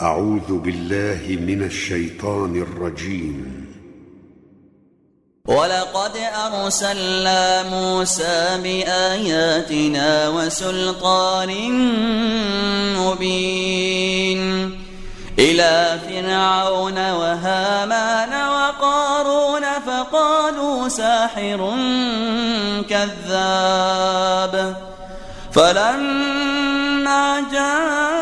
أعوذ بالله من الشيطان الرجيم. ولقد أرسلنا موسى بآياتنا وسلطان مبين إلى فرعون وهامان وقارون فقالوا ساحر كذاب فلما جاءهم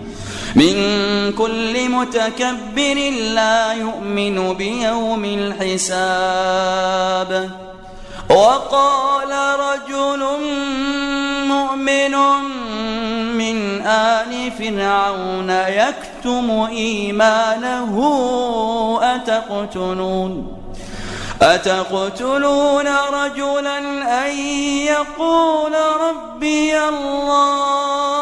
من كل متكبر لا يؤمن بيوم الحساب. وقال رجل مؤمن من آل فرعون يكتم إيمانه أتقتلون؟ أتقتلون رجلا أن يقول ربي الله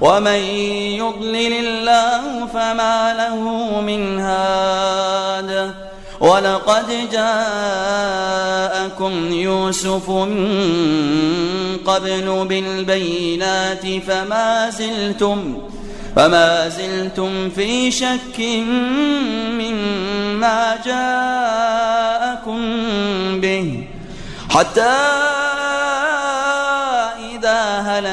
ومن يضلل الله فما له من هاد. ولقد جاءكم يوسف من قبل بالبينات فما زلتم فما زلتم في شك مما جاءكم به. حتى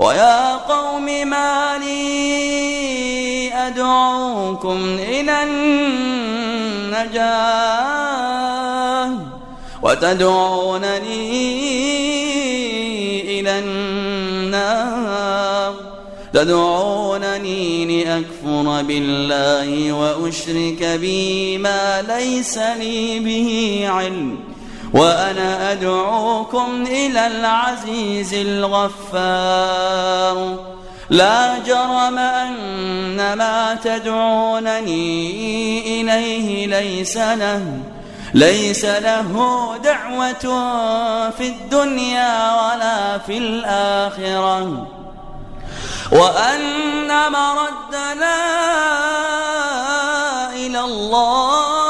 ويا قوم ما لي أدعوكم إلى النجاة وتدعونني إلى النار. تدعونني لأكفر بالله وأشرك به ما ليس لي به علم. وأنا أدعوكم إلى العزيز الغفار. لا جرم أن ما تدعونني إليه ليس له ليس له دعوة في الدنيا ولا في الآخرة. وأن مردنا إلى الله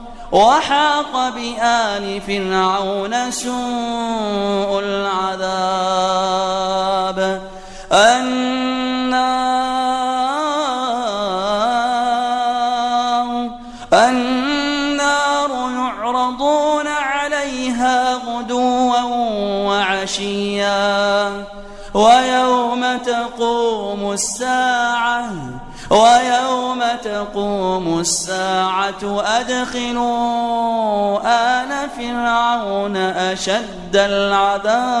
وحاق بآل فرعون سوء العذاب. النار النار يعرضون عليها غدوا وعشيا. ويوم تقوم الساعة ويوم تقوم الساعة أدخلوا آل فرعون أشد العذاب.